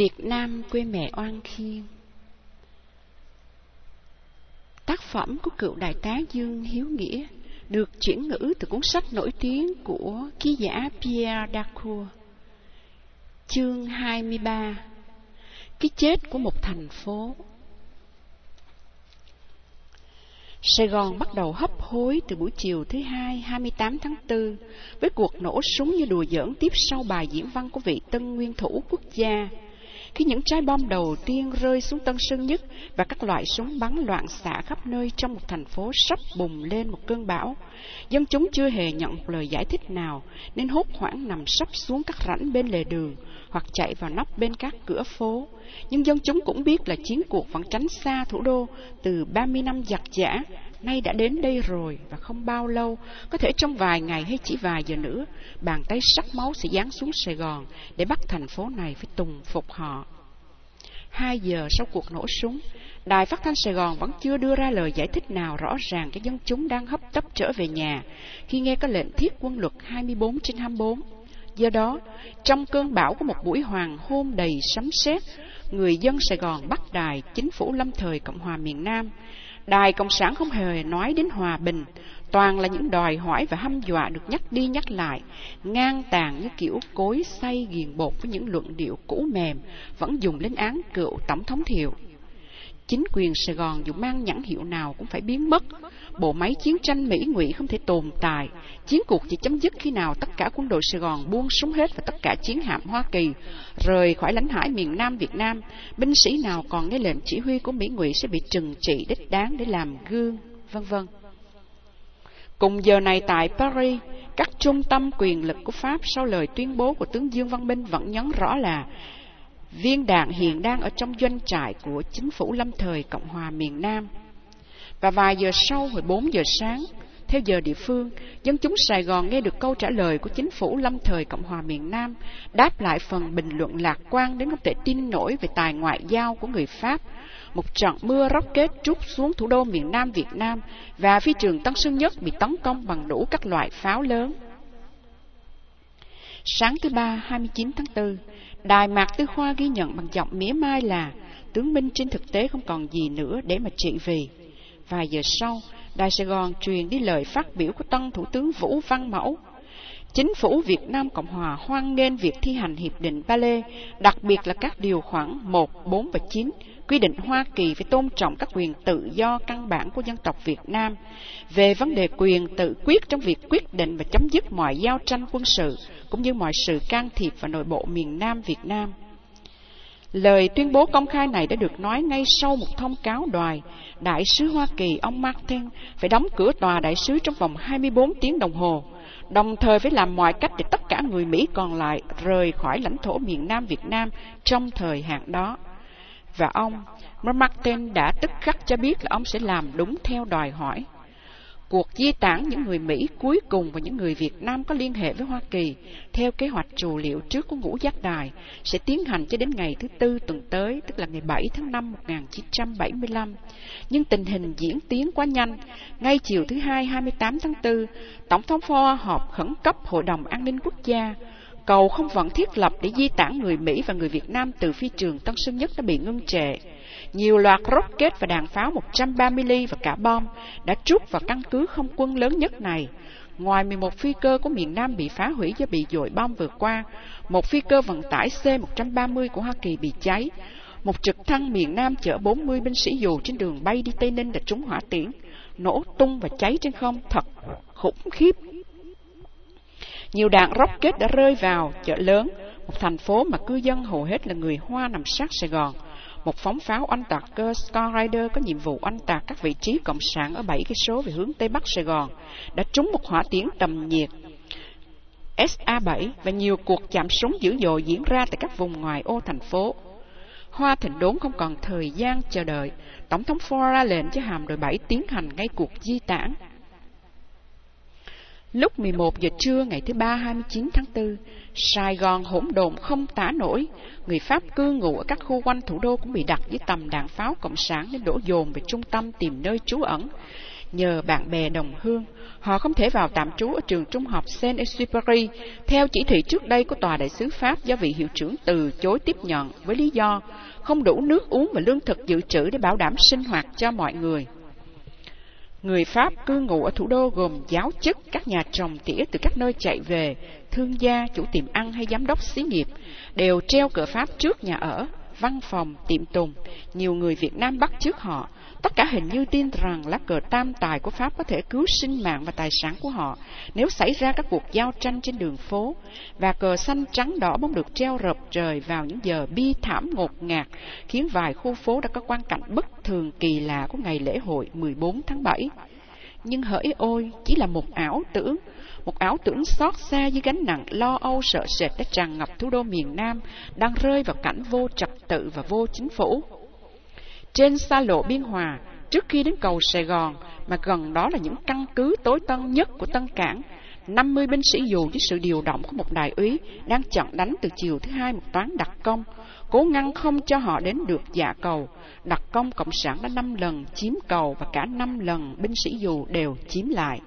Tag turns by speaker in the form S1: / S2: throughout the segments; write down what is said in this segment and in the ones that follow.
S1: Việt Nam quê mẹ oan khiên Tác phẩm của cựu đại tá Dương Hiếu Nghĩa được chuyển ngữ từ cuốn sách nổi tiếng của ký giả Pierre Dacour. Chương 23 Cái chết của một thành phố Sài Gòn bắt đầu hấp hối từ buổi chiều thứ hai 28 tháng 4 với cuộc nổ súng như đùa giỡn tiếp sau bài diễn văn của vị tân nguyên thủ quốc gia khi những trái bom đầu tiên rơi xuống Tân Sơn Nhất và các loại súng bắn loạn xạ khắp nơi trong một thành phố sắp bùng lên một cơn bão. Dân chúng chưa hề nhận một lời giải thích nào, nên hốt hoảng nằm sắp xuống các rãnh bên lề đường hoặc chạy vào nóc bên các cửa phố. Nhưng dân chúng cũng biết là chiến cuộc vẫn tránh xa thủ đô từ 30 năm giặc giả, nay đã đến đây rồi và không bao lâu, có thể trong vài ngày hay chỉ vài giờ nữa, bàn tay sắc máu sẽ giáng xuống Sài Gòn để bắt thành phố này phải tùng phục họ. Hai giờ sau cuộc nổ súng, Đài Phát thanh Sài Gòn vẫn chưa đưa ra lời giải thích nào rõ ràng cho dân chúng đang hấp tấp trở về nhà khi nghe có lệnh thiết quân luật 24 trên 24. Do đó, trong cơn bão của một buổi hoàng hôn đầy sấm sét, người dân Sài Gòn bắt đài chính phủ lâm thời Cộng hòa miền Nam. Đài Cộng sản không hề nói đến hòa bình, toàn là những đòi hỏi và hăm dọa được nhắc đi nhắc lại, ngang tàn như kiểu cối xay ghiền bột với những luận điệu cũ mềm, vẫn dùng lên án cựu Tổng thống Thiệu. Chính quyền Sài Gòn dù mang nhãn hiệu nào cũng phải biến mất. Bộ máy chiến tranh Mỹ ngụy không thể tồn tại. Chiến cuộc chỉ chấm dứt khi nào tất cả quân đội Sài Gòn buông súng hết và tất cả chiến hạm Hoa Kỳ rời khỏi lãnh hải miền Nam Việt Nam. Binh sĩ nào còn nghe lệnh chỉ huy của Mỹ ngụy sẽ bị trừng trị đích đáng để làm gương, vân vân. Cùng giờ này tại Paris, các trung tâm quyền lực của Pháp sau lời tuyên bố của tướng Dương Văn Minh vẫn nhấn rõ là viên đạn hiện đang ở trong doanh trại của chính phủ lâm thời Cộng hòa miền Nam. Và vài giờ sau, hồi 4 giờ sáng, theo giờ địa phương, dân chúng Sài Gòn nghe được câu trả lời của chính phủ lâm thời Cộng hòa miền Nam, đáp lại phần bình luận lạc quan đến không thể tin nổi về tài ngoại giao của người Pháp. Một trận mưa rocket trút xuống thủ đô miền Nam Việt Nam và phi trường Tân Sơn Nhất bị tấn công bằng đủ các loại pháo lớn. Sáng thứ ba 29 tháng 4, Đài Mạc Tư Khoa ghi nhận bằng giọng mía mai là tướng Minh trên thực tế không còn gì nữa để mà trị vì. Vài giờ sau, Đài Sài Gòn truyền đi lời phát biểu của Tân Thủ tướng Vũ Văn Mẫu. Chính phủ Việt Nam Cộng Hòa hoan nghênh việc thi hành Hiệp định Ba Lê, đặc biệt là các điều khoản 1, 4 và 9 quy định Hoa Kỳ phải tôn trọng các quyền tự do căn bản của dân tộc Việt Nam về vấn đề quyền tự quyết trong việc quyết định và chấm dứt mọi giao tranh quân sự cũng như mọi sự can thiệp vào nội bộ miền Nam Việt Nam. Lời tuyên bố công khai này đã được nói ngay sau một thông cáo đòi Đại sứ Hoa Kỳ ông Martin phải đóng cửa tòa đại sứ trong vòng 24 tiếng đồng hồ, đồng thời phải làm mọi cách để tất cả người Mỹ còn lại rời khỏi lãnh thổ miền Nam Việt Nam trong thời hạn đó. Và ông, Martin đã tức khắc cho biết là ông sẽ làm đúng theo đòi hỏi. Cuộc di tản những người Mỹ cuối cùng và những người Việt Nam có liên hệ với Hoa Kỳ theo kế hoạch trù liệu trước của ngũ giác đài sẽ tiến hành cho đến ngày thứ Tư tuần tới, tức là ngày 7 tháng 5 1975. Nhưng tình hình diễn tiến quá nhanh. Ngay chiều thứ Hai 28 tháng 4, Tổng thống Ford họp khẩn cấp Hội đồng An ninh Quốc gia cầu không vẫn thiết lập để di tản người Mỹ và người Việt Nam từ phi trường Tân Sơn Nhất đã bị ngưng trệ. Nhiều loạt rocket và đạn pháo 130 ly và cả bom đã trút vào căn cứ không quân lớn nhất này. Ngoài 11 phi cơ của miền Nam bị phá hủy do bị dội bom vừa qua, một phi cơ vận tải C-130 của Hoa Kỳ bị cháy, một trực thăng miền Nam chở 40 binh sĩ dù trên đường bay đi Tây Ninh đã trúng hỏa tiễn, nổ tung và cháy trên không thật khủng khiếp. Nhiều đạn rocket đã rơi vào chợ lớn, một thành phố mà cư dân hầu hết là người Hoa nằm sát Sài Gòn. Một phóng pháo oanh tạc cơ Star Rider có nhiệm vụ oanh tạc các vị trí cộng sản ở 7 cây số về hướng Tây Bắc Sài Gòn, đã trúng một hỏa tiễn tầm nhiệt SA-7 và nhiều cuộc chạm súng dữ dội diễn ra tại các vùng ngoài ô thành phố. Hoa Thịnh Đốn không còn thời gian chờ đợi, Tổng thống Ford ra lệnh cho hàm đội 7 tiến hành ngay cuộc di tản. Lúc 11 giờ trưa ngày thứ ba 29 tháng 4, Sài Gòn hỗn độn không tả nổi. Người Pháp cư ngụ ở các khu quanh thủ đô cũng bị đặt dưới tầm đạn pháo cộng sản nên đổ dồn về trung tâm tìm nơi trú ẩn. Nhờ bạn bè đồng hương, họ không thể vào tạm trú ở trường trung học Saint-Exupéry theo chỉ thị trước đây của tòa đại sứ Pháp do vị hiệu trưởng từ chối tiếp nhận với lý do không đủ nước uống và lương thực dự trữ để bảo đảm sinh hoạt cho mọi người. Người Pháp cư ngụ ở thủ đô gồm giáo chức, các nhà trồng tỉa từ các nơi chạy về, thương gia, chủ tiệm ăn hay giám đốc xí nghiệp, đều treo cờ Pháp trước nhà ở, văn phòng, tiệm tùng. Nhiều người Việt Nam bắt trước họ, Tất cả hình như tin rằng lá cờ tam tài của Pháp có thể cứu sinh mạng và tài sản của họ nếu xảy ra các cuộc giao tranh trên đường phố, và cờ xanh trắng đỏ bóng được treo rợp trời vào những giờ bi thảm ngột ngạt, khiến vài khu phố đã có quan cảnh bất thường kỳ lạ của ngày lễ hội 14 tháng 7. Nhưng hỡi ôi, chỉ là một ảo tưởng, một ảo tưởng xót xa dưới gánh nặng lo âu sợ sệt đã tràn ngập thủ đô miền Nam, đang rơi vào cảnh vô trật tự và vô chính phủ. Trên xa lộ Biên Hòa, trước khi đến cầu Sài Gòn, mà gần đó là những căn cứ tối tân nhất của Tân Cảng, 50 binh sĩ dù với sự điều động của một đại úy đang chặn đánh từ chiều thứ hai một toán đặc công, cố ngăn không cho họ đến được dạ cầu. Đặc công Cộng sản đã 5 lần chiếm cầu và cả 5 lần binh sĩ dù đều chiếm lại.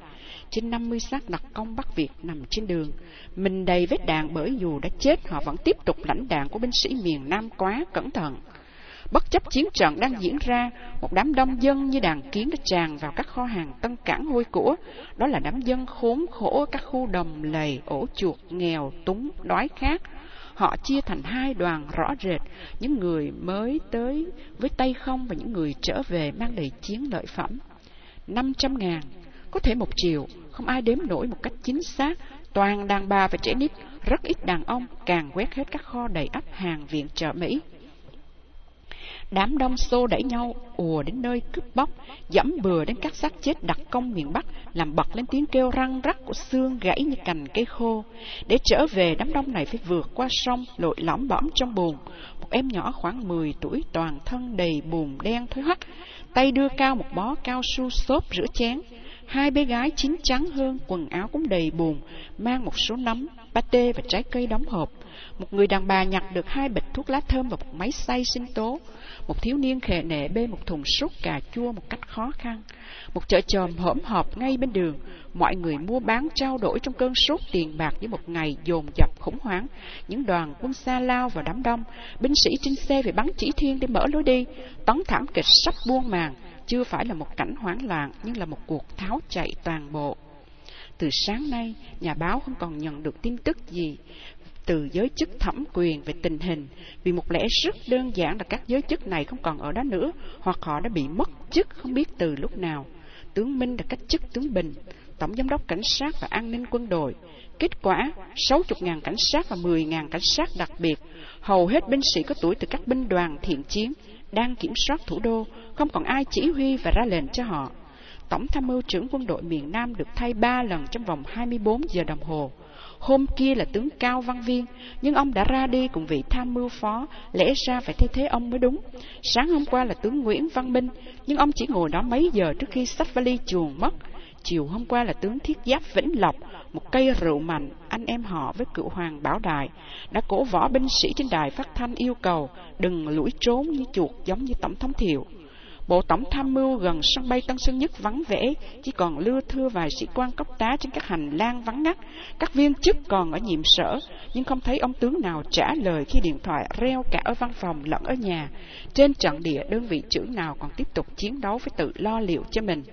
S1: Trên 50 xác đặc công Bắc Việt nằm trên đường, mình đầy vết đạn bởi dù đã chết họ vẫn tiếp tục lãnh đạn của binh sĩ miền Nam quá cẩn thận. Bất chấp chiến trận đang diễn ra, một đám đông dân như đàn kiến đã tràn vào các kho hàng tân cảng hôi của. Đó là đám dân khốn khổ ở các khu đồng lầy, ổ chuột, nghèo, túng, đói khát. Họ chia thành hai đoàn rõ rệt, những người mới tới với tay không và những người trở về mang đầy chiến lợi phẩm. 500 ngàn, có thể một triệu, không ai đếm nổi một cách chính xác, toàn đàn bà và trẻ nít, rất ít đàn ông, càng quét hết các kho đầy ắp hàng viện trợ Mỹ. Đám đông xô đẩy nhau, ùa đến nơi cướp bóc, dẫm bừa đến các xác chết đặc công miền Bắc, làm bật lên tiếng kêu răng rắc của xương gãy như cành cây khô. Để trở về, đám đông này phải vượt qua sông, lội lõm bõm trong buồn. Một em nhỏ khoảng 10 tuổi, toàn thân đầy bùn đen thối hắt, tay đưa cao một bó cao su xốp rửa chén. Hai bé gái chín trắng hơn, quần áo cũng đầy bùn, mang một số nấm, pate và trái cây đóng hộp. Một người đàn bà nhặt được hai bịch thuốc lá thơm và một máy xay sinh tố. Một thiếu niên khề nệ bê một thùng sốt cà chua một cách khó khăn. Một chợ chòm hỗn họp ngay bên đường. Mọi người mua bán trao đổi trong cơn sốt tiền bạc với một ngày dồn dập khủng hoảng. Những đoàn quân xa lao vào đám đông. Binh sĩ trên xe về bắn chỉ thiên để mở lối đi. Tấn thảm kịch sắp buông màn. Chưa phải là một cảnh hoảng loạn, nhưng là một cuộc tháo chạy toàn bộ. Từ sáng nay, nhà báo không còn nhận được tin tức gì từ giới chức thẩm quyền về tình hình vì một lẽ rất đơn giản là các giới chức này không còn ở đó nữa hoặc họ đã bị mất chức không biết từ lúc nào. Tướng Minh đã cách chức tướng Bình, Tổng Giám đốc Cảnh sát và An ninh quân đội. Kết quả, 60.000 cảnh sát và 10.000 cảnh sát đặc biệt, hầu hết binh sĩ có tuổi từ các binh đoàn thiện chiến, đang kiểm soát thủ đô, không còn ai chỉ huy và ra lệnh cho họ. Tổng tham mưu trưởng quân đội miền Nam được thay ba lần trong vòng 24 giờ đồng hồ. Hôm kia là tướng Cao Văn Viên, nhưng ông đã ra đi cùng vị tham mưu phó, lẽ ra phải thay thế ông mới đúng. Sáng hôm qua là tướng Nguyễn Văn Minh, nhưng ông chỉ ngồi đó mấy giờ trước khi sách vali chuồng mất. Chiều hôm qua là tướng Thiết Giáp Vĩnh Lộc, một cây rượu mạnh, anh em họ với cựu hoàng Bảo Đại, đã cổ võ binh sĩ trên đài phát thanh yêu cầu đừng lủi trốn như chuột giống như Tổng thống Thiệu. Bộ Tổng tham mưu gần sân bay Tân Sơn Nhất vắng vẻ, chỉ còn lưa thưa vài sĩ quan cấp tá trên các hành lang vắng ngắt. Các viên chức còn ở nhiệm sở, nhưng không thấy ông tướng nào trả lời khi điện thoại reo cả ở văn phòng lẫn ở nhà. Trên trận địa, đơn vị trưởng nào còn tiếp tục chiến đấu với tự lo liệu cho mình.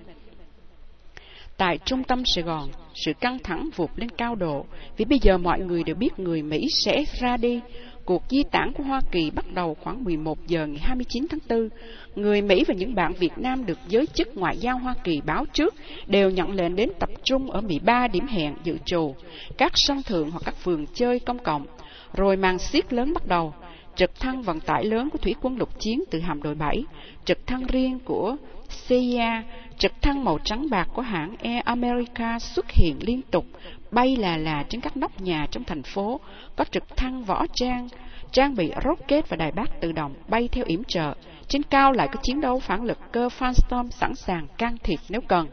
S1: Tại trung tâm Sài Gòn, sự căng thẳng vụt lên cao độ vì bây giờ mọi người đều biết người Mỹ sẽ ra đi. Cuộc di tản của Hoa Kỳ bắt đầu khoảng 11 giờ ngày 29 tháng 4. Người Mỹ và những bạn Việt Nam được giới chức ngoại giao Hoa Kỳ báo trước đều nhận lệnh đến tập trung ở 13 điểm hẹn dự trù, các sân thượng hoặc các vườn chơi công cộng. Rồi màn xiết lớn bắt đầu. Trực thăng vận tải lớn của thủy quân lục chiến từ hàm đội 7, trực thăng riêng của CIA, trực thăng màu trắng bạc của hãng Air America xuất hiện liên tục, bay là là trên các nóc nhà trong thành phố, có trực thăng võ trang, trang bị rocket và đài bác tự động bay theo yểm trợ. Trên cao lại có chiến đấu phản lực cơ Phanstorm sẵn sàng can thiệp nếu cần.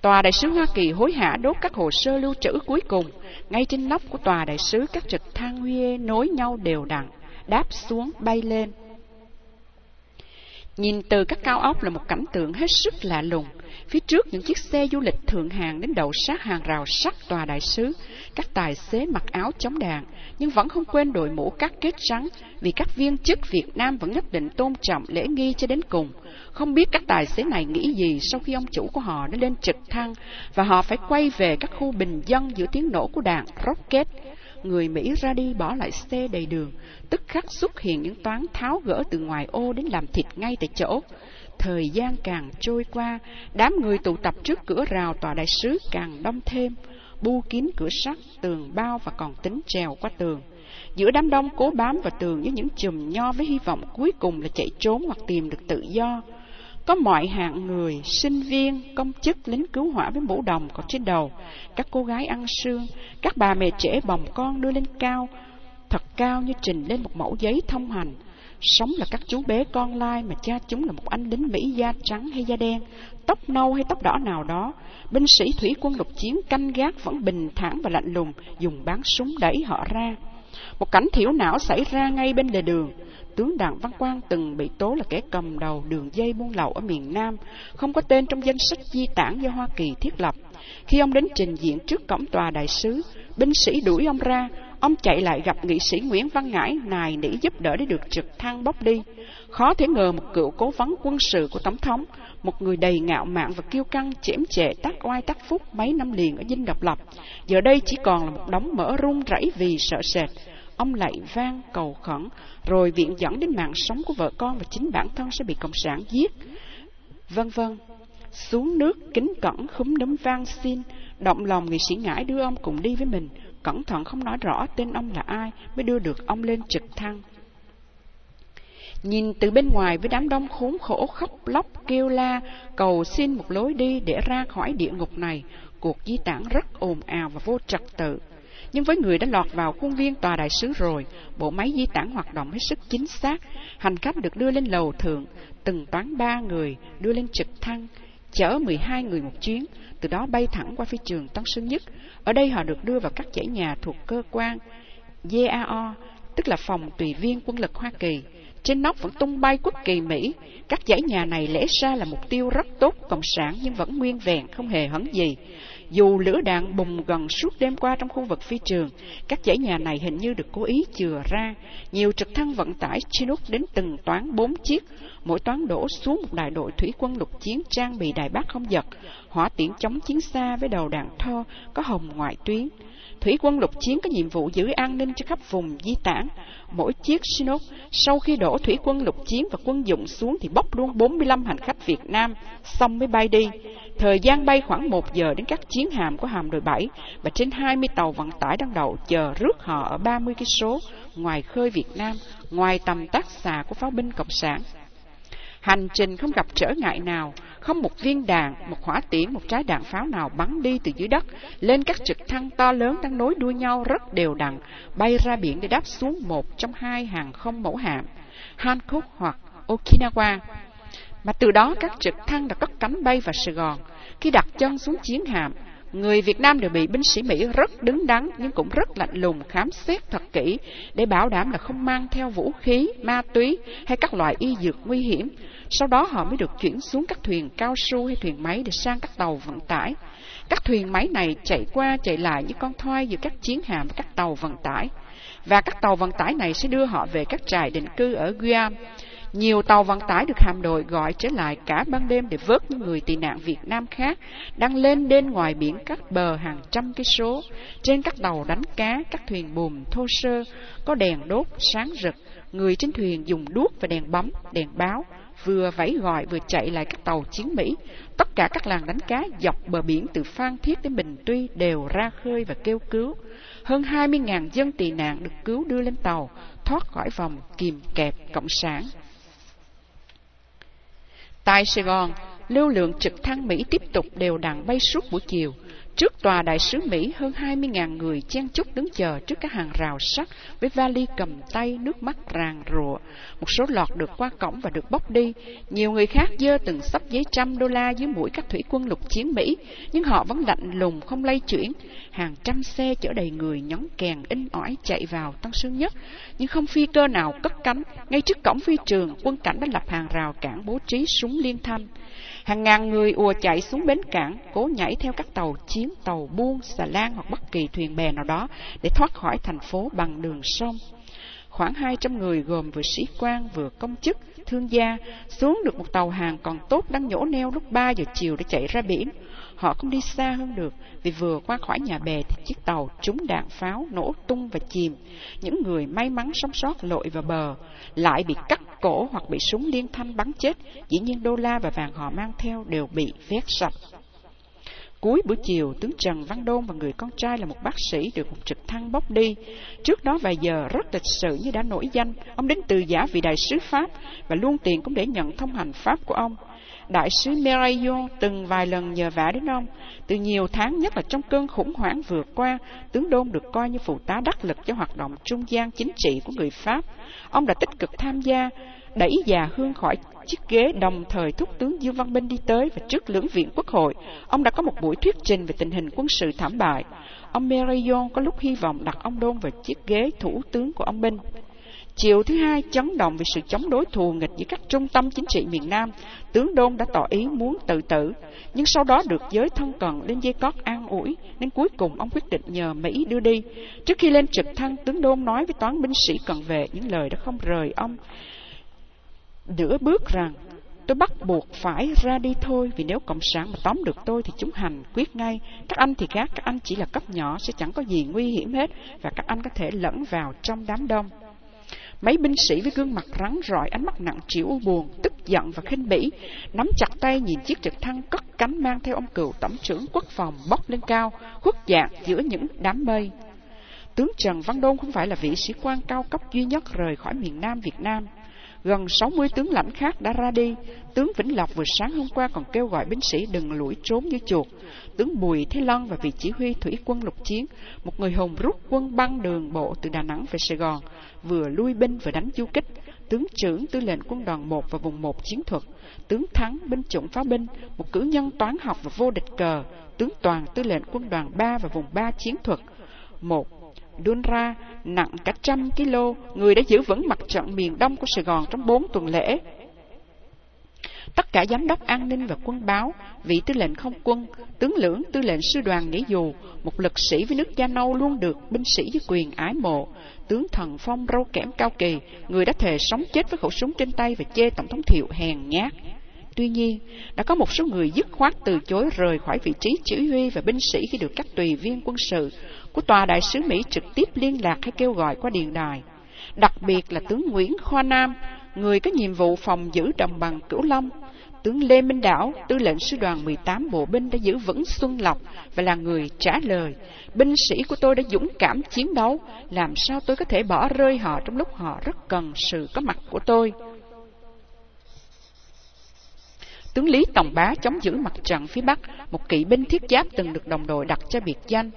S1: Tòa đại sứ Hoa Kỳ hối hả đốt các hồ sơ lưu trữ cuối cùng. Ngay trên nóc của tòa đại sứ các trực thăng huyê nối nhau đều đặn, đáp xuống bay lên. Nhìn từ các cao ốc là một cảnh tượng hết sức lạ lùng. Phía trước những chiếc xe du lịch thượng hàng đến đầu sát hàng rào sắt tòa đại sứ. Các tài xế mặc áo chống đạn, nhưng vẫn không quên đội mũ các kết trắng, vì các viên chức Việt Nam vẫn nhất định tôn trọng lễ nghi cho đến cùng. Không biết các tài xế này nghĩ gì sau khi ông chủ của họ đã lên trực thăng và họ phải quay về các khu bình dân giữa tiếng nổ của đạn rocket. Người Mỹ ra đi bỏ lại xe đầy đường, tức khắc xuất hiện những toán tháo gỡ từ ngoài ô đến làm thịt ngay tại chỗ. Thời gian càng trôi qua, đám người tụ tập trước cửa rào tòa đại sứ càng đông thêm, bu kín cửa sắt, tường bao và còn tính trèo qua tường. Giữa đám đông cố bám vào tường với những chùm nho với hy vọng cuối cùng là chạy trốn hoặc tìm được tự do. Có mọi hạng người, sinh viên, công chức, lính cứu hỏa với mũ đồng còn trên đầu, các cô gái ăn sương, các bà mẹ trẻ bồng con đưa lên cao, thật cao như trình lên một mẫu giấy thông hành. Sống là các chú bé con lai mà cha chúng là một anh lính Mỹ da trắng hay da đen, tóc nâu hay tóc đỏ nào đó. Binh sĩ thủy quân lục chiến canh gác vẫn bình thản và lạnh lùng, dùng bán súng đẩy họ ra. Một cảnh thiểu não xảy ra ngay bên lề đường. Tướng Đặng Văn Quang từng bị tố là kẻ cầm đầu đường dây buôn lậu ở miền Nam, không có tên trong danh sách di tản do Hoa Kỳ thiết lập. Khi ông đến trình diện trước cổng tòa đại sứ, binh sĩ đuổi ông ra, ông chạy lại gặp nghị sĩ Nguyễn Văn Ngãi nài nỉ giúp đỡ để được trực thăng bốc đi. Khó thể ngờ một cựu cố vấn quân sự của Tổng thống, một người đầy ngạo mạn và kiêu căng chễm chệ tác oai tác phúc mấy năm liền ở dinh độc lập, giờ đây chỉ còn là một đống mỡ run rẩy vì sợ sệt. Ông lại vang cầu khẩn, rồi viện dẫn đến mạng sống của vợ con và chính bản thân sẽ bị cộng sản giết. Vân vân. Xuống nước kính cẩn khúm núm vang xin, động lòng nghị sĩ ngãi đưa ông cùng đi với mình, cẩn thận không nói rõ tên ông là ai mới đưa được ông lên trực thăng. Nhìn từ bên ngoài với đám đông khốn khổ khóc lóc kêu la, cầu xin một lối đi để ra khỏi địa ngục này, cuộc di tản rất ồn ào và vô trật tự. Nhưng với người đã lọt vào khuôn viên tòa đại sứ rồi, bộ máy di tản hoạt động hết sức chính xác. Hành khách được đưa lên lầu thượng, từng toán ba người đưa lên trực thăng, chở 12 người một chuyến, từ đó bay thẳng qua phi trường Tân Sơn Nhất. Ở đây họ được đưa vào các dãy nhà thuộc cơ quan GAO, tức là phòng tùy viên quân lực Hoa Kỳ. Trên nóc vẫn tung bay quốc kỳ Mỹ. Các dãy nhà này lẽ ra là mục tiêu rất tốt cộng sản nhưng vẫn nguyên vẹn, không hề hấn gì. Dù lửa đạn bùng gần suốt đêm qua trong khu vực phi trường, các dãy nhà này hình như được cố ý chừa ra. Nhiều trực thăng vận tải Chinook đến từng toán bốn chiếc, mỗi toán đổ xuống một đại đội thủy quân lục chiến trang bị đài bác không giật, hỏa tiễn chống chiến xa với đầu đạn thô, có hồng ngoại tuyến. Thủy quân lục chiến có nhiệm vụ giữ an ninh cho khắp vùng di tản. Mỗi chiếc Chinook sau khi đổ thủy quân lục chiến và quân dụng xuống thì bốc luôn 45 hành khách Việt Nam, xong mới bay đi. Thời gian bay khoảng 1 giờ đến các chiến hạm của hạm đội 7 và trên 20 tàu vận tải đang đậu chờ rước họ ở 30 cây số ngoài khơi Việt Nam, ngoài tầm tác xạ của pháo binh cộng sản. Hành trình không gặp trở ngại nào, không một viên đạn, một hỏa tiễn, một trái đạn pháo nào bắn đi từ dưới đất lên các trực thăng to lớn đang nối đuôi nhau rất đều đặn, bay ra biển để đáp xuống một trong hai hàng không mẫu hạm, Hankook hoặc Okinawa. Mà từ đó các trực thăng đã cất cánh bay vào Sài Gòn. Khi đặt chân xuống chiến hạm, người Việt Nam đều bị binh sĩ Mỹ rất đứng đắn nhưng cũng rất lạnh lùng khám xét thật kỹ để bảo đảm là không mang theo vũ khí, ma túy hay các loại y dược nguy hiểm. Sau đó họ mới được chuyển xuống các thuyền cao su hay thuyền máy để sang các tàu vận tải. Các thuyền máy này chạy qua chạy lại như con thoi giữa các chiến hạm và các tàu vận tải. Và các tàu vận tải này sẽ đưa họ về các trại định cư ở Guam. Nhiều tàu vận tải được hạm đội gọi trở lại cả ban đêm để vớt những người tị nạn Việt Nam khác đang lên đên ngoài biển các bờ hàng trăm cây số. Trên các tàu đánh cá, các thuyền buồm thô sơ, có đèn đốt sáng rực. Người trên thuyền dùng đuốc và đèn bấm, đèn báo, vừa vẫy gọi vừa chạy lại các tàu chiến Mỹ. Tất cả các làng đánh cá dọc bờ biển từ Phan Thiết đến Bình Tuy đều ra khơi và kêu cứu. Hơn 20.000 dân tị nạn được cứu đưa lên tàu, thoát khỏi vòng kìm kẹp Cộng sản. Tại Sài Gòn, lưu lượng trực thăng Mỹ tiếp tục đều đặn bay suốt buổi chiều. Trước tòa đại sứ Mỹ, hơn 20.000 người chen chúc đứng chờ trước các hàng rào sắt với vali cầm tay, nước mắt ràng rụa. Một số lọt được qua cổng và được bóc đi. Nhiều người khác dơ từng sắp giấy trăm đô la dưới mũi các thủy quân lục chiến Mỹ, nhưng họ vẫn lạnh lùng, không lay chuyển. Hàng trăm xe chở đầy người nhón kèn in ỏi chạy vào Tân Sơn Nhất, nhưng không phi cơ nào cất cánh. Ngay trước cổng phi trường, quân cảnh đã lập hàng rào cản bố trí súng liên thanh. Hàng ngàn người ùa chạy xuống bến cảng, cố nhảy theo các tàu chiến, tàu buôn, xà lan hoặc bất kỳ thuyền bè nào đó để thoát khỏi thành phố bằng đường sông. Khoảng 200 người gồm vừa sĩ quan, vừa công chức, thương gia, xuống được một tàu hàng còn tốt đang nhổ neo lúc 3 giờ chiều để chạy ra biển. Họ không đi xa hơn được, vì vừa qua khỏi nhà bè thì chiếc tàu trúng đạn pháo, nổ tung và chìm. Những người may mắn sống sót lội vào bờ, lại bị cắt cổ hoặc bị súng liên thanh bắn chết. Dĩ nhiên đô la và vàng họ mang theo đều bị vét sạch. Cuối buổi chiều, tướng Trần Văn Đôn và người con trai là một bác sĩ được một trực thăng bốc đi. Trước đó vài giờ, rất lịch sự như đã nổi danh, ông đến từ giả vị đại sứ Pháp và luôn tiền cũng để nhận thông hành Pháp của ông. Đại sứ merayon từng vài lần nhờ vả đến ông. Từ nhiều tháng, nhất là trong cơn khủng hoảng vừa qua, tướng Đôn được coi như phụ tá đắc lực cho hoạt động trung gian chính trị của người Pháp. Ông đã tích cực tham gia, đẩy già hương khỏi chiếc ghế đồng thời thúc tướng Dương Văn Minh đi tới và trước lưỡng viện quốc hội, ông đã có một buổi thuyết trình về tình hình quân sự thảm bại. Ông Merayon có lúc hy vọng đặt ông Đôn vào chiếc ghế thủ tướng của ông Minh. Chiều thứ hai chấn động vì sự chống đối thù nghịch giữa các trung tâm chính trị miền Nam, tướng Đôn đã tỏ ý muốn tự tử, nhưng sau đó được giới thân cận lên dây cót an ủi, nên cuối cùng ông quyết định nhờ Mỹ đưa đi. Trước khi lên trực thăng, tướng Đôn nói với toán binh sĩ cần về những lời đã không rời ông. Nửa bước rằng, tôi bắt buộc phải ra đi thôi, vì nếu Cộng sản mà tóm được tôi thì chúng hành quyết ngay. Các anh thì khác, các anh chỉ là cấp nhỏ, sẽ chẳng có gì nguy hiểm hết, và các anh có thể lẫn vào trong đám đông. Mấy binh sĩ với gương mặt rắn rỏi, ánh mắt nặng trĩu u buồn, tức giận và khinh bỉ, nắm chặt tay nhìn chiếc trực thăng cất cánh mang theo ông cựu tổng trưởng quốc phòng bốc lên cao, khuất dạng giữa những đám mây. Tướng Trần Văn Đôn không phải là vị sĩ quan cao cấp duy nhất rời khỏi miền Nam Việt Nam. Gần 60 tướng lãnh khác đã ra đi. Tướng Vĩnh Lộc vừa sáng hôm qua còn kêu gọi binh sĩ đừng lủi trốn như chuột. Tướng Bùi Thế Lân và vị chỉ huy thủy quân lục chiến, một người hùng rút quân băng đường bộ từ Đà Nẵng về Sài Gòn, vừa lui binh vừa đánh du kích. Tướng trưởng tư lệnh quân đoàn 1 và vùng 1 chiến thuật, tướng Thắng binh chủng pháo binh, một cử nhân toán học và vô địch cờ, tướng Toàn tư lệnh quân đoàn 3 và vùng 3 chiến thuật. Một Dunra nặng cả trăm kg, người đã giữ vững mặt trận miền đông của Sài Gòn trong bốn tuần lễ. Tất cả giám đốc an ninh và quân báo, vị tư lệnh không quân, tướng lưỡng tư lệnh sư đoàn nghỉ dù, một lực sĩ với nước da nâu luôn được binh sĩ với quyền ái mộ, tướng thần phong râu kẽm cao kỳ, người đã thề sống chết với khẩu súng trên tay và chê tổng thống thiệu hèn nhát. Tuy nhiên, đã có một số người dứt khoát từ chối rời khỏi vị trí chỉ huy và binh sĩ khi được các tùy viên quân sự của tòa đại sứ Mỹ trực tiếp liên lạc hay kêu gọi qua điện đài. Đặc biệt là tướng Nguyễn Khoa Nam, người có nhiệm vụ phòng giữ đồng bằng Cửu Long. Tướng Lê Minh Đảo, tư lệnh sư đoàn 18 bộ binh đã giữ vững Xuân Lộc và là người trả lời. Binh sĩ của tôi đã dũng cảm chiến đấu, làm sao tôi có thể bỏ rơi họ trong lúc họ rất cần sự có mặt của tôi. Tướng Lý Tòng Bá chống giữ mặt trận phía Bắc, một kỵ binh thiết giáp từng được đồng đội đặt cho biệt danh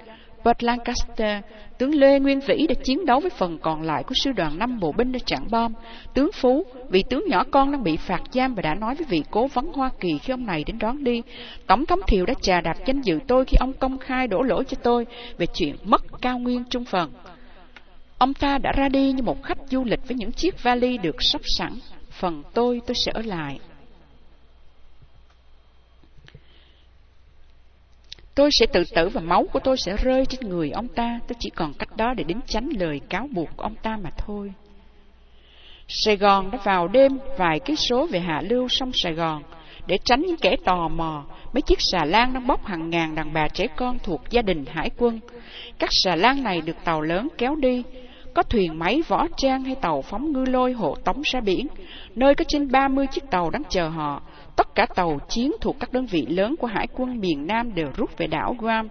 S1: Bert Lancaster, tướng Lê Nguyên Vĩ đã chiến đấu với phần còn lại của sư đoàn 5 bộ binh ở chặn Bom. Tướng Phú, vị tướng nhỏ con đang bị phạt giam và đã nói với vị cố vấn Hoa Kỳ khi ông này đến đón đi. Tổng thống Thiệu đã trà đạp danh dự tôi khi ông công khai đổ lỗi cho tôi về chuyện mất cao nguyên trung phần. Ông ta đã ra đi như một khách du lịch với những chiếc vali được sắp sẵn. Phần tôi, tôi sẽ ở lại. Tôi sẽ tự tử và máu của tôi sẽ rơi trên người ông ta. Tôi chỉ còn cách đó để đến tránh lời cáo buộc của ông ta mà thôi. Sài Gòn đã vào đêm vài cái số về hạ lưu sông Sài Gòn để tránh những kẻ tò mò. Mấy chiếc xà lan đang bốc hàng ngàn đàn bà trẻ con thuộc gia đình hải quân. Các xà lan này được tàu lớn kéo đi. Có thuyền máy võ trang hay tàu phóng ngư lôi hộ tống ra biển, nơi có trên 30 chiếc tàu đang chờ họ. Tất cả tàu chiến thuộc các đơn vị lớn của Hải quân miền Nam đều rút về đảo Guam.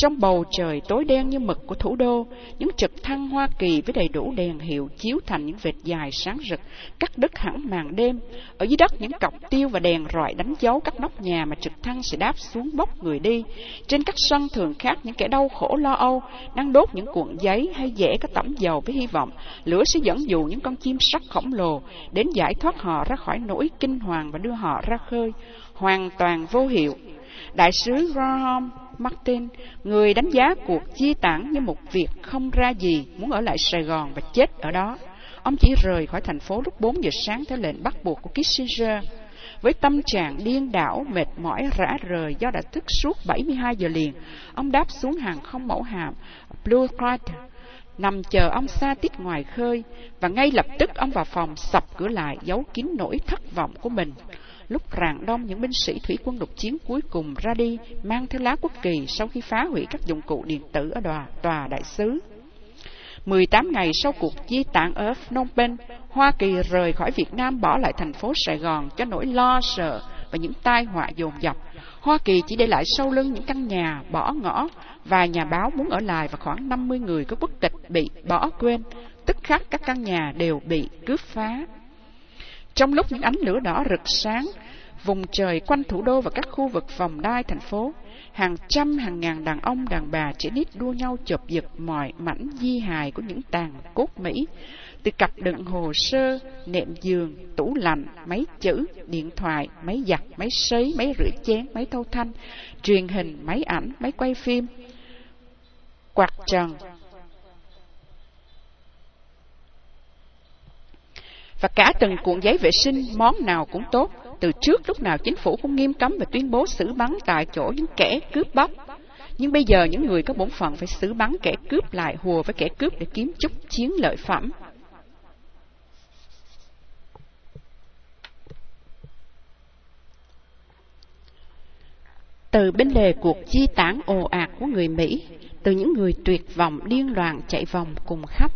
S1: Trong bầu trời tối đen như mực của thủ đô, những trực thăng Hoa Kỳ với đầy đủ đèn hiệu chiếu thành những vệt dài sáng rực, cắt đứt hẳn màn đêm. Ở dưới đất những cọc tiêu và đèn rọi đánh dấu các nóc nhà mà trực thăng sẽ đáp xuống bốc người đi. Trên các sân thường khác những kẻ đau khổ lo âu, đang đốt những cuộn giấy hay dễ các tẩm dầu với hy vọng lửa sẽ dẫn dụ những con chim sắt khổng lồ đến giải thoát họ ra khỏi nỗi kinh hoàng và đưa họ ra khơi. Hoàn toàn vô hiệu. Đại sứ Graham Martin, người đánh giá cuộc chia tản như một việc không ra gì, muốn ở lại Sài Gòn và chết ở đó. Ông chỉ rời khỏi thành phố lúc 4 giờ sáng theo lệnh bắt buộc của Kissinger. Với tâm trạng điên đảo, mệt mỏi, rã rời do đã thức suốt 72 giờ liền, ông đáp xuống hàng không mẫu hạm Blue Crater, nằm chờ ông xa tít ngoài khơi, và ngay lập tức ông vào phòng sập cửa lại, giấu kín nỗi thất vọng của mình. Lúc rạng đông những binh sĩ thủy quân lục chiến cuối cùng ra đi, mang theo lá quốc kỳ sau khi phá hủy các dụng cụ điện tử ở đòa tòa đại sứ. 18 ngày sau cuộc di tản ở Phnom Penh, Hoa Kỳ rời khỏi Việt Nam bỏ lại thành phố Sài Gòn cho nỗi lo sợ và những tai họa dồn dập. Hoa Kỳ chỉ để lại sau lưng những căn nhà bỏ ngõ, và nhà báo muốn ở lại và khoảng 50 người có quốc tịch bị bỏ quên, tức khắc các căn nhà đều bị cướp phá. Trong lúc những ánh lửa đỏ rực sáng, vùng trời quanh thủ đô và các khu vực vòng đai thành phố, hàng trăm hàng ngàn đàn ông đàn bà trẻ nít đua nhau chụp giật mọi mảnh di hài của những tàn cốt Mỹ, từ cặp đựng hồ sơ, nệm giường, tủ lạnh, máy chữ, điện thoại, máy giặt, máy sấy, máy rửa chén, máy thâu thanh, truyền hình, máy ảnh, máy quay phim, quạt trần, Và cả từng cuộn giấy vệ sinh, món nào cũng tốt. Từ trước lúc nào chính phủ cũng nghiêm cấm và tuyên bố xử bắn tại chỗ những kẻ cướp bóc. Nhưng bây giờ những người có bổn phận phải xử bắn kẻ cướp lại hùa với kẻ cướp để kiếm chút chiến lợi phẩm. Từ bên lề cuộc di tản ồ ạt của người Mỹ, từ những người tuyệt vọng điên loạn chạy vòng cùng khắp,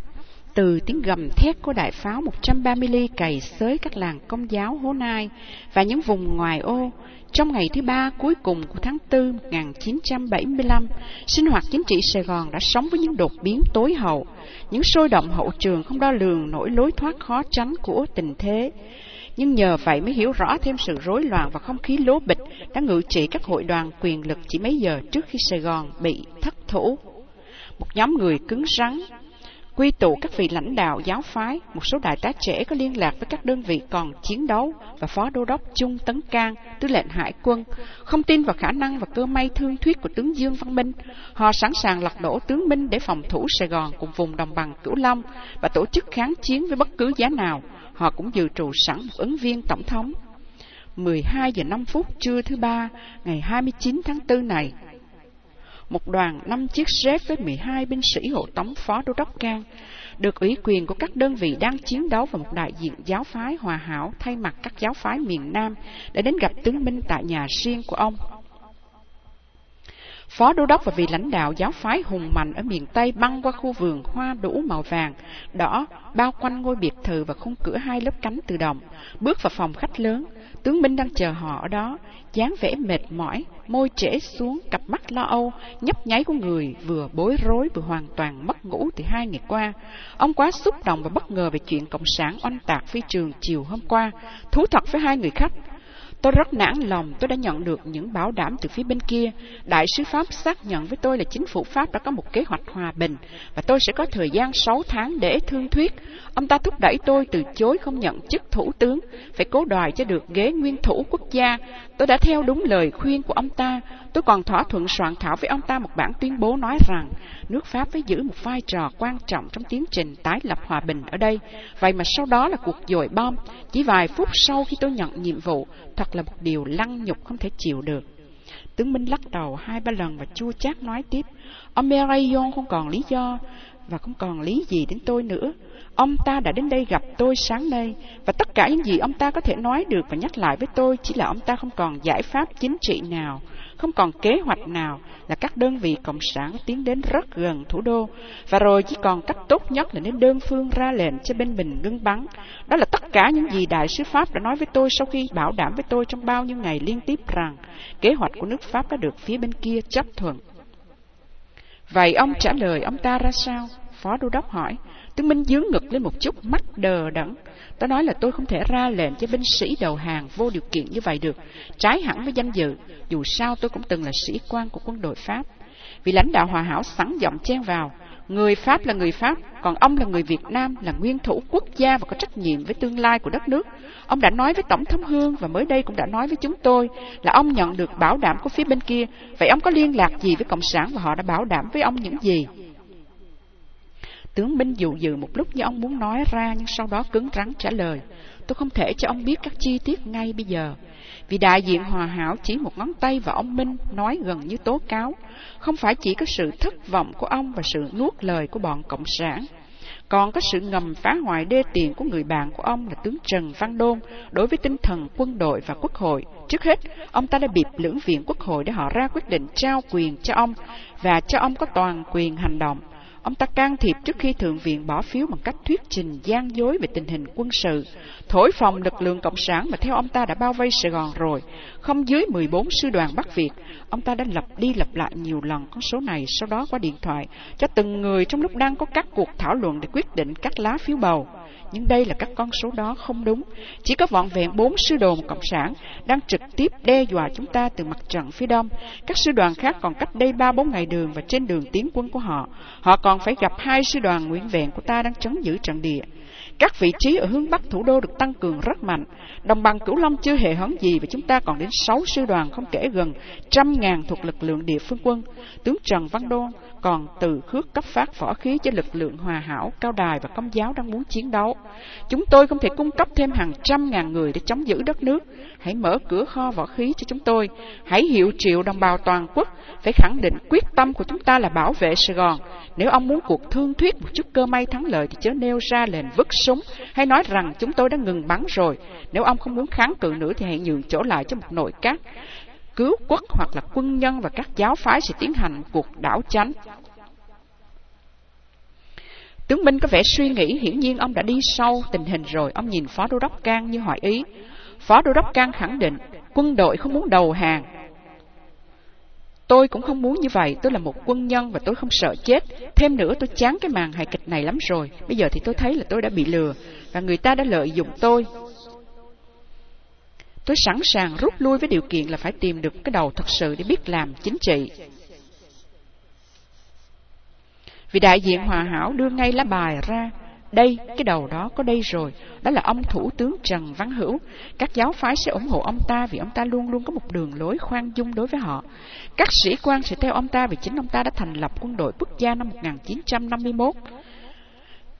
S1: từ tiếng gầm thét của đại pháo 130 ly cày xới các làng công giáo Hố Nai và những vùng ngoài ô, trong ngày thứ ba cuối cùng của tháng 4 1975, sinh hoạt chính trị Sài Gòn đã sống với những đột biến tối hậu, những sôi động hậu trường không đo lường nổi lối thoát khó tránh của tình thế. Nhưng nhờ vậy mới hiểu rõ thêm sự rối loạn và không khí lố bịch đã ngự trị các hội đoàn quyền lực chỉ mấy giờ trước khi Sài Gòn bị thất thủ. Một nhóm người cứng rắn, quy tụ các vị lãnh đạo giáo phái, một số đại tá trẻ có liên lạc với các đơn vị còn chiến đấu và phó đô đốc Trung Tấn Cang, tư lệnh hải quân, không tin vào khả năng và cơ may thương thuyết của tướng Dương Văn Minh. Họ sẵn sàng lật đổ tướng Minh để phòng thủ Sài Gòn cùng vùng đồng bằng Cửu Long và tổ chức kháng chiến với bất cứ giá nào. Họ cũng dự trù sẵn một ứng viên tổng thống. 12 giờ 5 phút trưa thứ ba, ngày 29 tháng 4 này, một đoàn năm chiếc xếp với 12 binh sĩ hộ tống phó đô đốc Can, được ủy quyền của các đơn vị đang chiến đấu và một đại diện giáo phái hòa hảo thay mặt các giáo phái miền Nam để đến gặp tướng Minh tại nhà riêng của ông. Phó đô đốc và vị lãnh đạo giáo phái hùng mạnh ở miền Tây băng qua khu vườn hoa đủ màu vàng, đỏ, bao quanh ngôi biệt thự và khung cửa hai lớp cánh tự động, bước vào phòng khách lớn. Tướng Minh đang chờ họ ở đó, dáng vẻ mệt mỏi, môi trễ xuống, cặp mắt lo âu, nhấp nháy của người vừa bối rối vừa hoàn toàn mất ngủ từ hai ngày qua. Ông quá xúc động và bất ngờ về chuyện Cộng sản oanh tạc phi trường chiều hôm qua, thú thật với hai người khách. Tôi rất nản lòng tôi đã nhận được những bảo đảm từ phía bên kia. Đại sứ Pháp xác nhận với tôi là chính phủ Pháp đã có một kế hoạch hòa bình và tôi sẽ có thời gian 6 tháng để thương thuyết. Ông ta thúc đẩy tôi từ chối không nhận chức thủ tướng, phải cố đòi cho được ghế nguyên thủ quốc gia. Tôi đã theo đúng lời khuyên của ông ta. Tôi còn thỏa thuận soạn thảo với ông ta một bản tuyên bố nói rằng nước Pháp phải giữ một vai trò quan trọng trong tiến trình tái lập hòa bình ở đây. Vậy mà sau đó là cuộc dội bom. Chỉ vài phút sau khi tôi nhận nhiệm vụ, thật là một điều lăng nhục không thể chịu được. Tướng Minh lắc đầu hai ba lần và chua chát nói tiếp. Ông Merayon không còn lý do và không còn lý gì đến tôi nữa. Ông ta đã đến đây gặp tôi sáng nay, và tất cả những gì ông ta có thể nói được và nhắc lại với tôi chỉ là ông ta không còn giải pháp chính trị nào, không còn kế hoạch nào là các đơn vị cộng sản tiến đến rất gần thủ đô, và rồi chỉ còn cách tốt nhất là nên đơn phương ra lệnh cho bên mình ngưng bắn. Đó là tất cả những gì đại sứ Pháp đã nói với tôi sau khi bảo đảm với tôi trong bao nhiêu ngày liên tiếp rằng kế hoạch của nước Pháp đã được phía bên kia chấp thuận. Vậy ông trả lời ông ta ra sao? Phó đô đốc hỏi. Tướng Minh dướng ngực lên một chút, mắt đờ đẫn. Tôi nói là tôi không thể ra lệnh cho binh sĩ đầu hàng vô điều kiện như vậy được, trái hẳn với danh dự. Dù sao tôi cũng từng là sĩ quan của quân đội Pháp. Vì lãnh đạo hòa hảo sẵn giọng chen vào. Người Pháp là người Pháp, còn ông là người Việt Nam, là nguyên thủ quốc gia và có trách nhiệm với tương lai của đất nước. Ông đã nói với Tổng thống Hương và mới đây cũng đã nói với chúng tôi là ông nhận được bảo đảm của phía bên kia. Vậy ông có liên lạc gì với Cộng sản và họ đã bảo đảm với ông những gì? Tướng binh dụ dự một lúc như ông muốn nói ra nhưng sau đó cứng rắn trả lời. Tôi không thể cho ông biết các chi tiết ngay bây giờ. Vì đại diện hòa hảo chỉ một ngón tay và ông Minh nói gần như tố cáo. Không phải chỉ có sự thất vọng của ông và sự nuốt lời của bọn Cộng sản. Còn có sự ngầm phá hoại đê tiện của người bạn của ông là tướng Trần Văn Đôn đối với tinh thần quân đội và quốc hội. Trước hết, ông ta đã bịp lưỡng viện quốc hội để họ ra quyết định trao quyền cho ông và cho ông có toàn quyền hành động. Ông ta can thiệp trước khi Thượng viện bỏ phiếu bằng cách thuyết trình gian dối về tình hình quân sự, thổi phồng lực lượng Cộng sản mà theo ông ta đã bao vây Sài Gòn rồi, không dưới 14 sư đoàn Bắc Việt. Ông ta đã lặp đi lặp lại nhiều lần con số này sau đó qua điện thoại cho từng người trong lúc đang có các cuộc thảo luận để quyết định các lá phiếu bầu nhưng đây là các con số đó không đúng. Chỉ có vọn vẹn bốn sư đồn Cộng sản đang trực tiếp đe dọa chúng ta từ mặt trận phía đông. Các sư đoàn khác còn cách đây ba bốn ngày đường và trên đường tiến quân của họ. Họ còn còn phải gặp hai sư đoàn Nguyễn vẹn của ta đang trấn giữ trận địa. Các vị trí ở hướng Bắc thủ đô được tăng cường rất mạnh. Đồng bằng Cửu Long chưa hề hấn gì và chúng ta còn đến sáu sư đoàn không kể gần trăm ngàn thuộc lực lượng địa phương quân. Tướng Trần Văn Đôn còn từ khước cấp phát võ khí cho lực lượng hòa hảo, cao đài và công giáo đang muốn chiến đấu. Chúng tôi không thể cung cấp thêm hàng trăm ngàn người để chống giữ đất nước. Hãy mở cửa kho võ khí cho chúng tôi. Hãy hiệu triệu đồng bào toàn quốc phải khẳng định quyết tâm của chúng ta là bảo vệ Sài Gòn. Nếu ông muốn cuộc thương thuyết một chút cơ may thắng lợi thì chớ nêu ra lệnh vứt súng hay nói rằng chúng tôi đã ngừng bắn rồi. Nếu ông không muốn kháng cự nữa thì hãy nhường chỗ lại cho một nội các cứu quốc hoặc là quân nhân và các giáo phái sẽ tiến hành cuộc đảo chánh. Tướng Minh có vẻ suy nghĩ, hiển nhiên ông đã đi sâu tình hình rồi, ông nhìn Phó Đô Đốc Cang như hỏi ý. Phó Đô Đốc Cang khẳng định, quân đội không muốn đầu hàng. Tôi cũng không muốn như vậy, tôi là một quân nhân và tôi không sợ chết. Thêm nữa tôi chán cái màn hài kịch này lắm rồi, bây giờ thì tôi thấy là tôi đã bị lừa, và người ta đã lợi dụng tôi, Tôi sẵn sàng rút lui với điều kiện là phải tìm được cái đầu thật sự để biết làm chính trị. Vì đại diện hòa hảo đưa ngay lá bài ra. Đây, cái đầu đó có đây rồi. Đó là ông Thủ tướng Trần Văn Hữu. Các giáo phái sẽ ủng hộ ông ta vì ông ta luôn luôn có một đường lối khoan dung đối với họ. Các sĩ quan sẽ theo ông ta vì chính ông ta đã thành lập quân đội quốc gia năm 1951.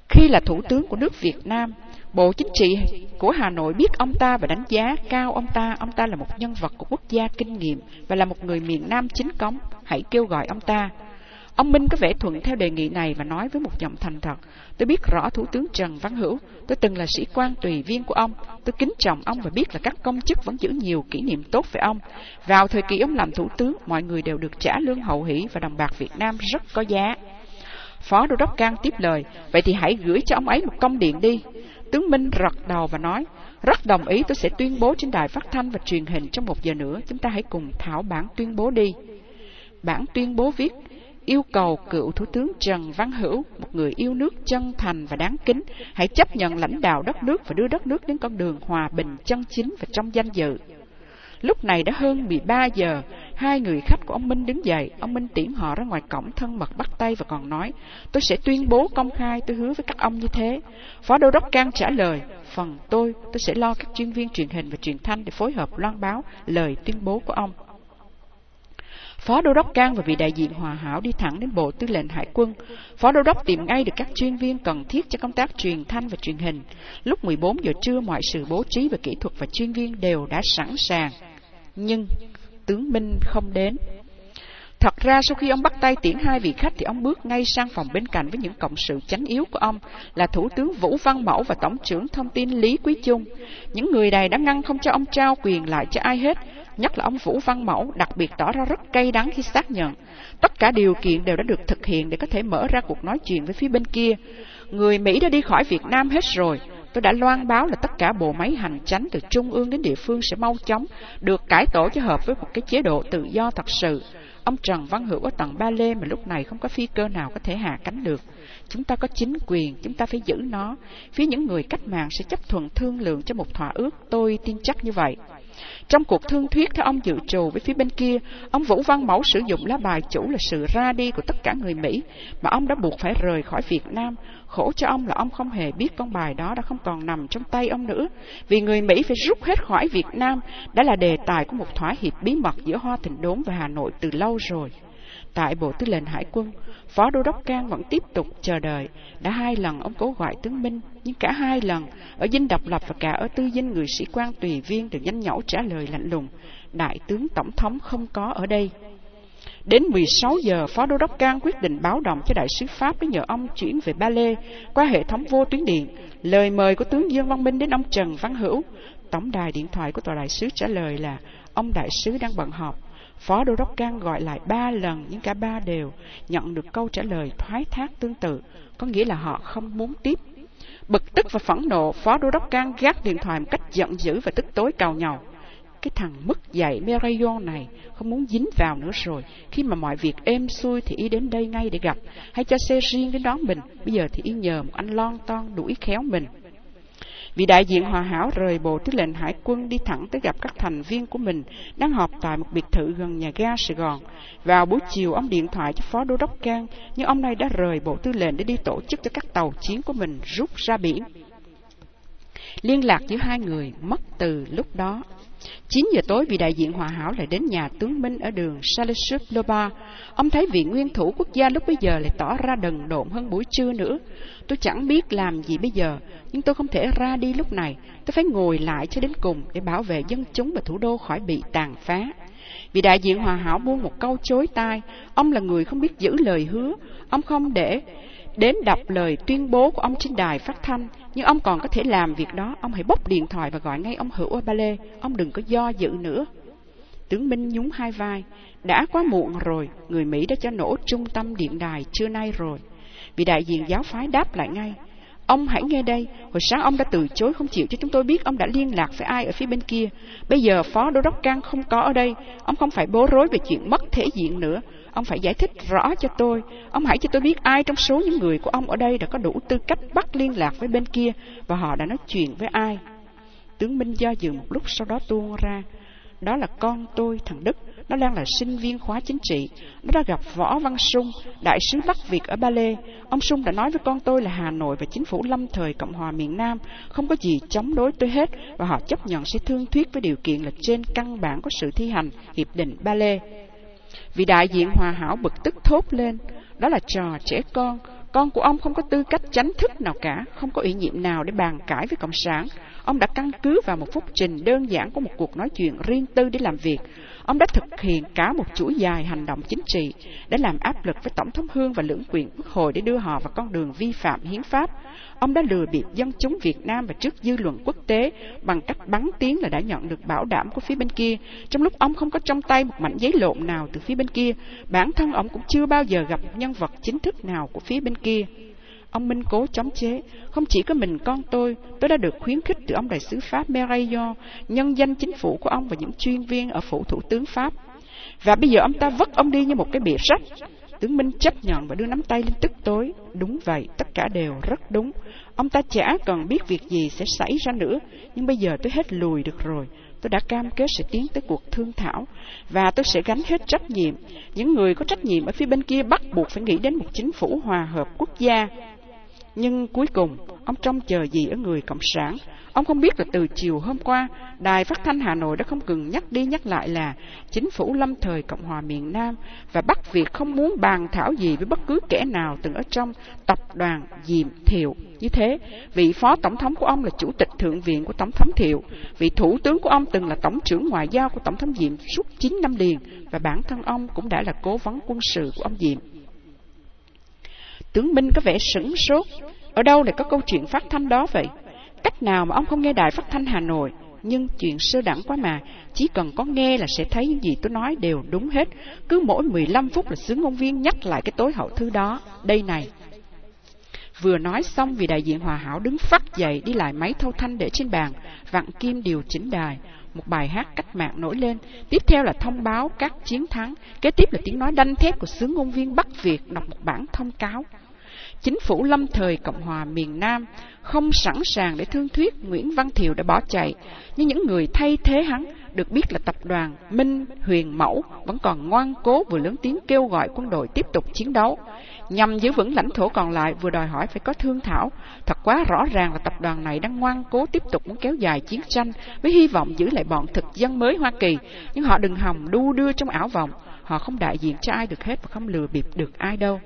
S1: Khi là thủ tướng của nước Việt Nam, Bộ Chính trị của Hà Nội biết ông ta và đánh giá cao ông ta. Ông ta là một nhân vật của quốc gia kinh nghiệm và là một người miền Nam chính cống. Hãy kêu gọi ông ta. Ông Minh có vẻ thuận theo đề nghị này và nói với một giọng thành thật. Tôi biết rõ Thủ tướng Trần Văn Hữu. Tôi từng là sĩ quan tùy viên của ông. Tôi kính trọng ông và biết là các công chức vẫn giữ nhiều kỷ niệm tốt về ông. Vào thời kỳ ông làm thủ tướng, mọi người đều được trả lương hậu hỷ và đồng bạc Việt Nam rất có giá. Phó Đô đốc Cang tiếp lời, vậy thì hãy gửi cho ông ấy một công điện đi. Tướng Minh rật đầu và nói, rất đồng ý tôi sẽ tuyên bố trên đài phát thanh và truyền hình trong một giờ nữa. Chúng ta hãy cùng thảo bản tuyên bố đi. Bản tuyên bố viết, yêu cầu cựu Thủ tướng Trần Văn Hữu, một người yêu nước chân thành và đáng kính, hãy chấp nhận lãnh đạo đất nước và đưa đất nước đến con đường hòa bình chân chính và trong danh dự. Lúc này đã hơn 13 giờ, hai người khách của ông Minh đứng dậy, ông Minh tiễn họ ra ngoài cổng thân mật bắt tay và còn nói, tôi sẽ tuyên bố công khai, tôi hứa với các ông như thế. Phó Đô đốc Cang trả lời, phần tôi, tôi sẽ lo các chuyên viên truyền hình và truyền thanh để phối hợp loan báo lời tuyên bố của ông. Phó Đô đốc Cang và vị đại diện hòa hảo đi thẳng đến Bộ Tư lệnh Hải quân. Phó Đô đốc tìm ngay được các chuyên viên cần thiết cho công tác truyền thanh và truyền hình. Lúc 14 giờ trưa, mọi sự bố trí và kỹ thuật và chuyên viên đều đã sẵn sàng nhưng tướng Minh không đến. Thật ra sau khi ông bắt tay tiễn hai vị khách thì ông bước ngay sang phòng bên cạnh với những cộng sự chánh yếu của ông là Thủ tướng Vũ Văn Mẫu và Tổng trưởng Thông tin Lý Quý Chung. Những người này đã ngăn không cho ông trao quyền lại cho ai hết, nhất là ông Vũ Văn Mẫu đặc biệt tỏ ra rất cay đắng khi xác nhận. Tất cả điều kiện đều đã được thực hiện để có thể mở ra cuộc nói chuyện với phía bên kia. Người Mỹ đã đi khỏi Việt Nam hết rồi, Tôi đã loan báo là tất cả bộ máy hành chánh từ trung ương đến địa phương sẽ mau chóng được cải tổ cho hợp với một cái chế độ tự do thật sự. Ông Trần Văn Hữu ở tầng Ba Lê mà lúc này không có phi cơ nào có thể hạ cánh được. Chúng ta có chính quyền, chúng ta phải giữ nó. Phía những người cách mạng sẽ chấp thuận thương lượng cho một thỏa ước, tôi tin chắc như vậy. Trong cuộc thương thuyết theo ông dự trù với phía bên kia, ông Vũ Văn Mẫu sử dụng lá bài chủ là sự ra đi của tất cả người Mỹ, mà ông đã buộc phải rời khỏi Việt Nam. Khổ cho ông là ông không hề biết con bài đó đã không còn nằm trong tay ông nữa, vì người Mỹ phải rút hết khỏi Việt Nam đã là đề tài của một thỏa hiệp bí mật giữa Hoa Thịnh Đốn và Hà Nội từ lâu rồi. Tại Bộ Tư lệnh Hải quân, Phó Đô đốc Cang vẫn tiếp tục chờ đợi. Đã hai lần ông cố gọi tướng Minh, nhưng cả hai lần, ở dinh độc lập và cả ở tư dinh người sĩ quan tùy viên đều nhanh nhẩu trả lời lạnh lùng. Đại tướng Tổng thống không có ở đây. Đến 16 giờ, Phó Đô đốc Cang quyết định báo động cho đại sứ Pháp để nhờ ông chuyển về Ba Lê qua hệ thống vô tuyến điện. Lời mời của tướng Dương Văn Minh đến ông Trần Văn Hữu. Tổng đài điện thoại của tòa đại sứ trả lời là ông đại sứ đang bận họp. Phó Đô đốc Cang gọi lại ba lần nhưng cả ba đều nhận được câu trả lời thoái thác tương tự, có nghĩa là họ không muốn tiếp. Bực tức và phẫn nộ, Phó Đô đốc Cang gác điện thoại một cách giận dữ và tức tối cào nhau. Cái thằng mất dạy Merayon này không muốn dính vào nữa rồi. Khi mà mọi việc êm xuôi thì y đến đây ngay để gặp. Hay cho xe riêng đến đón mình. Bây giờ thì y nhờ một anh lon ton đuổi khéo mình. Vị đại diện hòa hảo rời bộ tư lệnh hải quân đi thẳng tới gặp các thành viên của mình đang họp tại một biệt thự gần nhà ga Sài Gòn. Vào buổi chiều, ông điện thoại cho Phó Đô đốc Cang, nhưng ông này đã rời bộ tư lệnh để đi tổ chức cho các tàu chiến của mình rút ra biển. Liên lạc giữa hai người mất từ lúc đó. 9 giờ tối, vị đại diện hòa hảo lại đến nhà tướng Minh ở đường Salisbury Loba. Ông thấy vị nguyên thủ quốc gia lúc bấy giờ lại tỏ ra đần độn hơn buổi trưa nữa. Tôi chẳng biết làm gì bây giờ, nhưng tôi không thể ra đi lúc này. Tôi phải ngồi lại cho đến cùng để bảo vệ dân chúng và thủ đô khỏi bị tàn phá. vì đại diện hòa hảo buông một câu chối tai. Ông là người không biết giữ lời hứa. Ông không để đến đọc lời tuyên bố của ông trên đài phát thanh. Nhưng ông còn có thể làm việc đó. Ông hãy bốc điện thoại và gọi ngay ông Hữu Ba Lê. Ông đừng có do dự nữa. Tướng Minh nhún hai vai. Đã quá muộn rồi. Người Mỹ đã cho nổ trung tâm điện đài trưa nay rồi. vì đại diện giáo phái đáp lại ngay. Ông hãy nghe đây, hồi sáng ông đã từ chối không chịu cho chúng tôi biết ông đã liên lạc với ai ở phía bên kia. Bây giờ Phó Đô đốc Cang không có ở đây, ông không phải bố rối về chuyện mất thể diện nữa. Ông phải giải thích rõ cho tôi. Ông hãy cho tôi biết ai trong số những người của ông ở đây đã có đủ tư cách bắt liên lạc với bên kia và họ đã nói chuyện với ai. Tướng Minh do dự một lúc sau đó tuôn ra. Đó là con tôi, thằng Đức. Nó đang là sinh viên khóa chính trị. Nó đã gặp Võ Văn Sung, đại sứ Bắc Việt ở Ba Lê. Ông Sung đã nói với con tôi là Hà Nội và chính phủ lâm thời Cộng hòa miền Nam không có gì chống đối tôi hết và họ chấp nhận sẽ thương thuyết với điều kiện là trên căn bản có sự thi hành Hiệp định Ba Lê. Vì đại diện hòa hảo bực tức thốt lên, đó là trò trẻ con, con của ông không có tư cách chánh thức nào cả, không có ủy nhiệm nào để bàn cãi với Cộng sản. Ông đã căn cứ vào một phúc trình đơn giản của một cuộc nói chuyện riêng tư để làm việc. Ông đã thực hiện cả một chuỗi dài hành động chính trị để làm áp lực với Tổng thống Hương và lưỡng quyền quốc hội để đưa họ vào con đường vi phạm hiến pháp. Ông đã lừa bịp dân chúng Việt Nam và trước dư luận quốc tế bằng cách bắn tiếng là đã nhận được bảo đảm của phía bên kia. Trong lúc ông không có trong tay một mảnh giấy lộn nào từ phía bên kia, bản thân ông cũng chưa bao giờ gặp nhân vật chính thức nào của phía bên kia. Ông Minh cố chống chế. Không chỉ có mình con tôi, tôi đã được khuyến khích từ ông đại sứ Pháp Merayo, nhân danh chính phủ của ông và những chuyên viên ở phủ thủ tướng Pháp. Và bây giờ ông ta vất ông đi như một cái bìa sách. Tướng Minh chấp nhận và đưa nắm tay lên tức tối. Đúng vậy, tất cả đều rất đúng. Ông ta chả cần biết việc gì sẽ xảy ra nữa, nhưng bây giờ tôi hết lùi được rồi. Tôi đã cam kết sẽ tiến tới cuộc thương thảo và tôi sẽ gánh hết trách nhiệm. Những người có trách nhiệm ở phía bên kia bắt buộc phải nghĩ đến một chính phủ hòa hợp quốc gia nhưng cuối cùng, ông trông chờ gì ở người Cộng sản? Ông không biết là từ chiều hôm qua, Đài Phát thanh Hà Nội đã không ngừng nhắc đi nhắc lại là chính phủ lâm thời Cộng hòa miền Nam và Bắc Việt không muốn bàn thảo gì với bất cứ kẻ nào từng ở trong tập đoàn Diệm Thiệu. Như thế, vị phó tổng thống của ông là chủ tịch thượng viện của tổng thống Thiệu, vị thủ tướng của ông từng là tổng trưởng ngoại giao của tổng thống Diệm suốt 9 năm liền và bản thân ông cũng đã là cố vấn quân sự của ông Diệm. Tướng Minh có vẻ sửng sốt. Ở đâu lại có câu chuyện phát thanh đó vậy? Cách nào mà ông không nghe đài phát thanh Hà Nội? Nhưng chuyện sơ đẳng quá mà, chỉ cần có nghe là sẽ thấy những gì tôi nói đều đúng hết. Cứ mỗi 15 phút là sướng ngôn viên nhắc lại cái tối hậu thư đó. Đây này. Vừa nói xong vì đại diện hòa hảo đứng phát dậy đi lại máy thâu thanh để trên bàn, vặn kim điều chỉnh đài. Một bài hát cách mạng nổi lên, tiếp theo là thông báo các chiến thắng, kế tiếp là tiếng nói đanh thép của sướng ngôn viên Bắc Việt đọc một bản thông cáo. Chính phủ lâm thời Cộng hòa miền Nam không sẵn sàng để thương thuyết Nguyễn Văn Thiều đã bỏ chạy, nhưng những người thay thế hắn được biết là tập đoàn Minh Huyền Mẫu vẫn còn ngoan cố vừa lớn tiếng kêu gọi quân đội tiếp tục chiến đấu. Nhằm giữ vững lãnh thổ còn lại vừa đòi hỏi phải có thương thảo. Thật quá rõ ràng là tập đoàn này đang ngoan cố tiếp tục muốn kéo dài chiến tranh với hy vọng giữ lại bọn thực dân mới Hoa Kỳ. Nhưng họ đừng hòng đu đưa trong ảo vọng. Họ không đại diện cho ai được hết và không lừa bịp được ai đâu.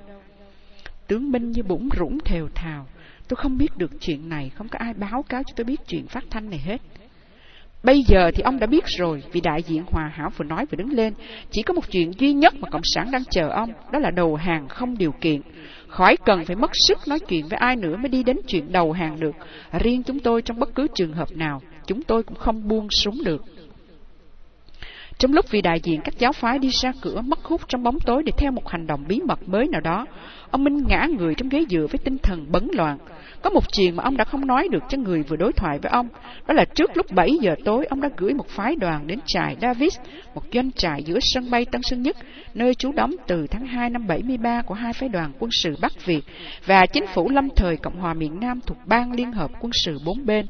S1: Tướng binh như bủng rũng thều thào. Tôi không biết được chuyện này, không có ai báo cáo cho tôi biết chuyện phát thanh này hết. Bây giờ thì ông đã biết rồi, vì đại diện Hòa Hảo vừa nói vừa đứng lên. Chỉ có một chuyện duy nhất mà Cộng sản đang chờ ông, đó là đầu hàng không điều kiện. Khỏi cần phải mất sức nói chuyện với ai nữa mới đi đến chuyện đầu hàng được. Riêng chúng tôi trong bất cứ trường hợp nào, chúng tôi cũng không buông súng được. Trong lúc vị đại diện các giáo phái đi ra cửa mất hút trong bóng tối để theo một hành động bí mật mới nào đó, ông Minh ngã người trong ghế dựa với tinh thần bấn loạn. Có một chuyện mà ông đã không nói được cho người vừa đối thoại với ông. Đó là trước lúc 7 giờ tối, ông đã gửi một phái đoàn đến trại Davis, một doanh trại giữa sân bay Tân Sơn Nhất, nơi trú đóng từ tháng 2 năm 73 của hai phái đoàn quân sự Bắc Việt và chính phủ lâm thời Cộng hòa miền Nam thuộc bang Liên hợp quân sự bốn bên,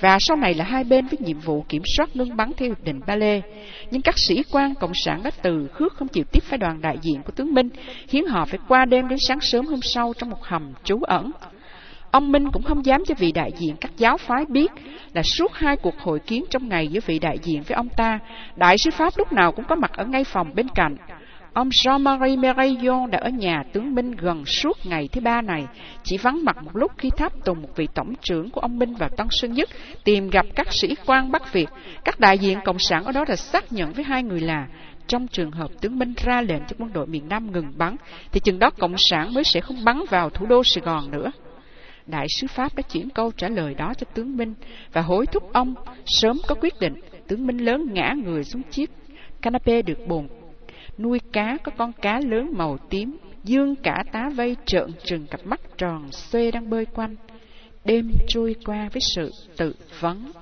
S1: và sau này là hai bên với nhiệm vụ kiểm soát ngưng bắn theo hiệp định Ba Lê. Nhưng các sĩ quan Cộng sản đã từ khước không chịu tiếp phái đoàn đại diện của tướng Minh, khiến họ phải qua đêm đến sáng sớm hôm sau trong một hầm trú ẩn. Ông Minh cũng không dám cho vị đại diện các giáo phái biết là suốt hai cuộc hội kiến trong ngày giữa vị đại diện với ông ta, đại sứ Pháp lúc nào cũng có mặt ở ngay phòng bên cạnh. Ông Jean-Marie Meraillon đã ở nhà tướng Minh gần suốt ngày thứ ba này, chỉ vắng mặt một lúc khi tháp tùng một vị tổng trưởng của ông Minh vào Tân Sơn Nhất tìm gặp các sĩ quan Bắc Việt. Các đại diện Cộng sản ở đó đã xác nhận với hai người là trong trường hợp tướng Minh ra lệnh cho quân đội miền Nam ngừng bắn, thì chừng đó Cộng sản mới sẽ không bắn vào thủ đô Sài Gòn nữa đại sứ Pháp đã chuyển câu trả lời đó cho tướng Minh và hối thúc ông sớm có quyết định. Tướng Minh lớn ngã người xuống chiếc canape được bồn nuôi cá có con cá lớn màu tím, dương cả tá vây trợn trừng cặp mắt tròn xê đang bơi quanh. Đêm trôi qua với sự tự vấn.